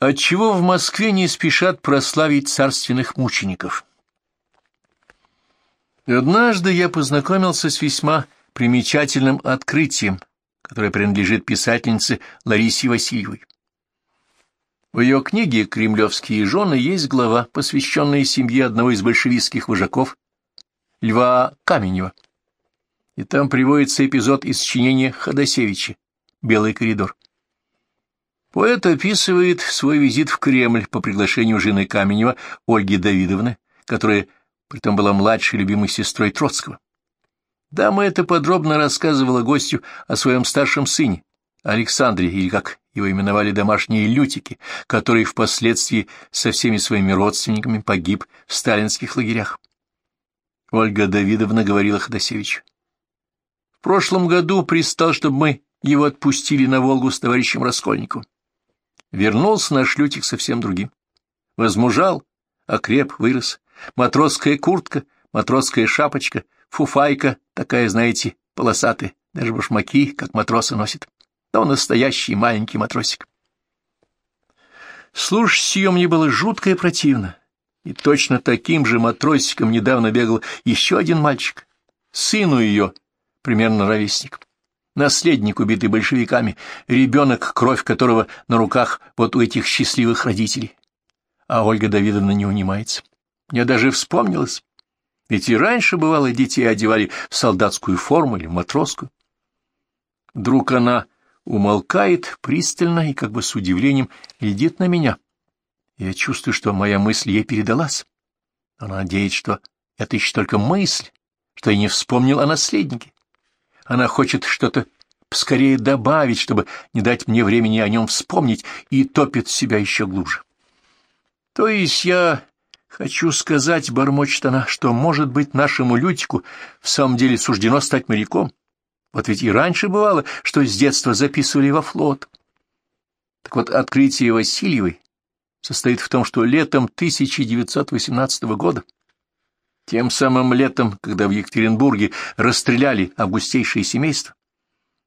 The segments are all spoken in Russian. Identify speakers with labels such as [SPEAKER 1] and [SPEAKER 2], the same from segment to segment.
[SPEAKER 1] Отчего в Москве не спешат прославить царственных мучеников? Однажды я познакомился с весьма примечательным открытием, которое принадлежит писательнице Ларисе Васильевой. В ее книге «Кремлевские жены» есть глава, посвященная семье одного из большевистских вожаков, Льва Каменева. И там приводится эпизод из сочинения Ходосевича «Белый коридор». Поэт описывает свой визит в Кремль по приглашению жены Каменева Ольги Давидовны, которая притом была младшей любимой сестрой Троцкого. Дама это подробно рассказывала гостю о своем старшем сыне, Александре, или как его именовали домашние лютики, который впоследствии со всеми своими родственниками погиб в сталинских лагерях. Ольга Давидовна говорила Ходосевичу. В прошлом году пристал, чтобы мы его отпустили на Волгу с товарищем Раскольниковым. Вернулся наш Лютик совсем другим. Возмужал, окреп, вырос. Матросская куртка, матросская шапочка, фуфайка, такая, знаете, полосатая, даже башмаки, как матросы носят. Да он настоящий маленький матросик. Слушать ее мне было жутко и противно. И точно таким же матросиком недавно бегал еще один мальчик, сыну ее, примерно ровесник наследник, убитый большевиками, ребенок, кровь которого на руках вот у этих счастливых родителей. А Ольга Давидовна не унимается. Мне даже вспомнилось. Ведь и раньше, бывало, детей одевали в солдатскую форму или в матросскую. Вдруг она умолкает пристально и как бы с удивлением глядит на меня. Я чувствую, что моя мысль ей передалась. Она надеется, что это еще только мысль, что я не вспомнил о наследнике. Она хочет что-то скорее добавить, чтобы не дать мне времени о нем вспомнить, и топит себя еще глубже. То есть я хочу сказать, бормочет она, что, может быть, нашему Лютику в самом деле суждено стать моряком. Вот ведь и раньше бывало, что с детства записывали во флот. Так вот, открытие Васильевой состоит в том, что летом 1918 года тем самым летом, когда в Екатеринбурге расстреляли августейшее семейство,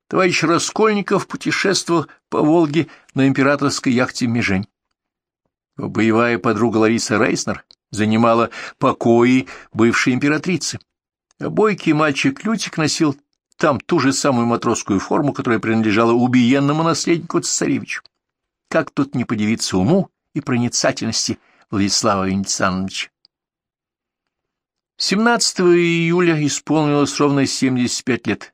[SPEAKER 1] товарищ Раскольников путешествовал по Волге на императорской яхте «Межень». Боевая подруга Лариса Рейснер занимала покои бывшей императрицы. А бойкий мальчик Лютик носил там ту же самую матросскую форму, которая принадлежала убиенному наследнику цесаревичу. Как тут не подивиться уму и проницательности Владислава Венециановича? 17 июля исполнилось ровно 75 лет.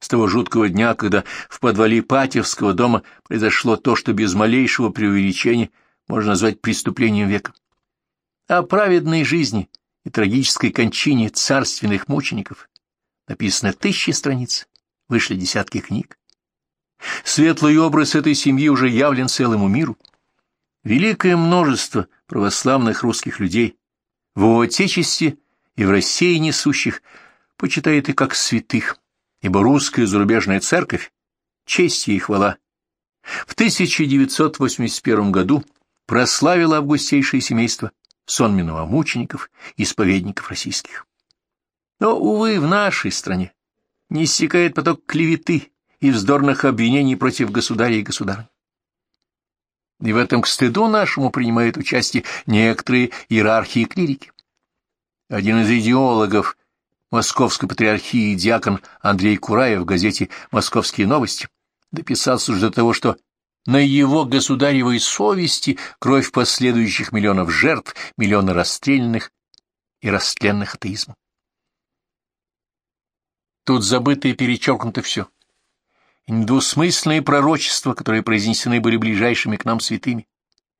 [SPEAKER 1] С того жуткого дня, когда в подвале Патевского дома произошло то, что без малейшего преувеличения можно назвать преступлением века. О праведной жизни и трагической кончине царственных мучеников написано тысячи страниц, вышли десятки книг. Светлый образ этой семьи уже явлен целому миру. Великое множество православных русских людей в его отечестве и в России несущих, почитает и как святых, ибо русская и зарубежная церковь, честь и хвала, в 1981 году прославила августейшее семейство сонминого мучеников, исповедников российских. Но, увы, в нашей стране не иссякает поток клеветы и вздорных обвинений против государя и государя. И в этом к стыду нашему принимают участие некоторые иерархии и клирики. Один из идеологов Московской патриархии диакон Андрей Кураев в газете «Московские новости» дописался уже до того, что на его государевой совести кровь последующих миллионов жертв, миллионы расстрелянных и растленных атеизмом. Тут забыто и перечеркнуто все. И недвусмысленные пророчества, которые произнесены были ближайшими к нам святыми,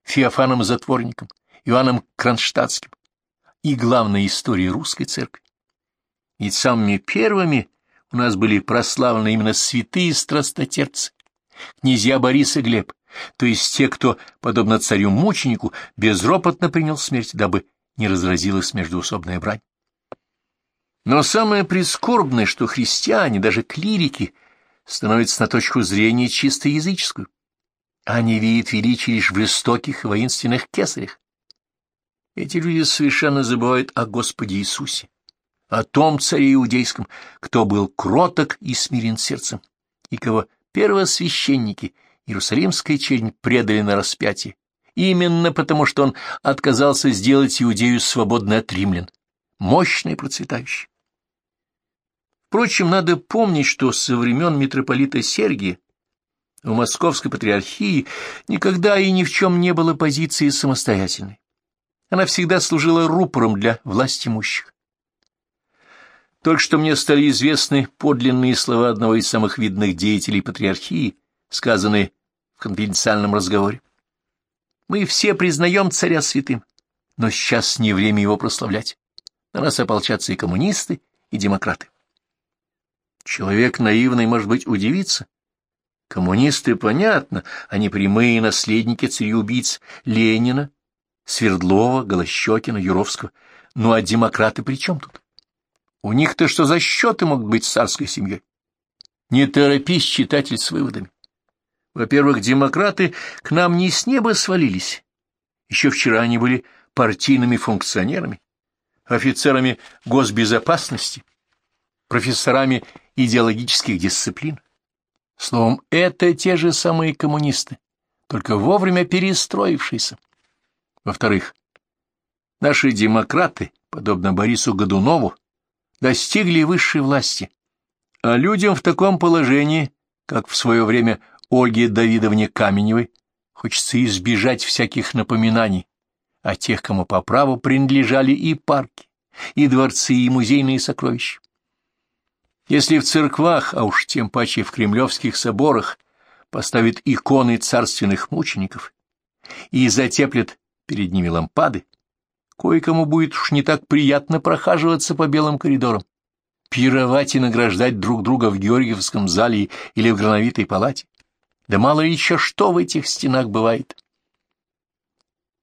[SPEAKER 1] Феофаном Затворником, Иоанном Кронштадтским, и главной истории русской церкви. Ведь самыми первыми у нас были прославлены именно святые страстотерпцы, князья Борис и Глеб, то есть те, кто, подобно царю-мученику, безропотно принял смерть, дабы не разразилась междуусобная брань. Но самое прискорбное, что христиане, даже клирики, становятся на точку зрения чисто языческую. Они видят величие лишь в жестоких воинственных кесарях, эти люди совершенно забывают о Господе Иисусе, о том царе иудейском, кто был кроток и смирен сердцем, и кого первосвященники Иерусалимская чернь предали на распятие именно потому, что он отказался сделать Иудею свободной от римлян, мощной и процветающей. Впрочем, надо помнить, что со времен митрополита Сергия в Московской патриархии никогда и ни в чем не было позиции самостоятельной. Она всегда служила рупором для власть имущих. Только что мне стали известны подлинные слова одного из самых видных деятелей патриархии, сказанные в конфиденциальном разговоре. Мы все признаем царя святым, но сейчас не время его прославлять. На нас ополчатся и коммунисты, и демократы. Человек наивный, может быть, удивится. Коммунисты, понятно, они прямые наследники цареубийц Ленина, Свердлова, Голощекина, Юровского. Ну а демократы при чем тут? У них-то что за счеты могут быть с царской семьей? Не торопись, читатель, с выводами. Во-первых, демократы к нам не с неба свалились. Еще вчера они были партийными функционерами, офицерами госбезопасности, профессорами идеологических дисциплин. Словом, это те же самые коммунисты, только вовремя перестроившиеся. Во-вторых, наши демократы, подобно Борису Годунову, достигли высшей власти, а людям в таком положении, как в свое время Ольге Давидовне Каменевой, хочется избежать всяких напоминаний о тех, кому по праву принадлежали и парки, и дворцы, и музейные сокровища. Если в церквах, а уж тем паче в кремлевских соборах, поставят иконы царственных мучеников и затеплят перед ними лампады, кое-кому будет уж не так приятно прохаживаться по белым коридорам, пировать и награждать друг друга в Георгиевском зале или в Грановитой палате. Да мало еще что в этих стенах бывает.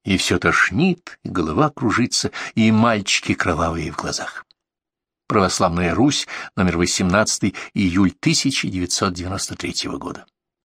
[SPEAKER 1] И все тошнит, и голова кружится, и мальчики кровавые в глазах. Православная Русь, номер 18, июль 1993 года.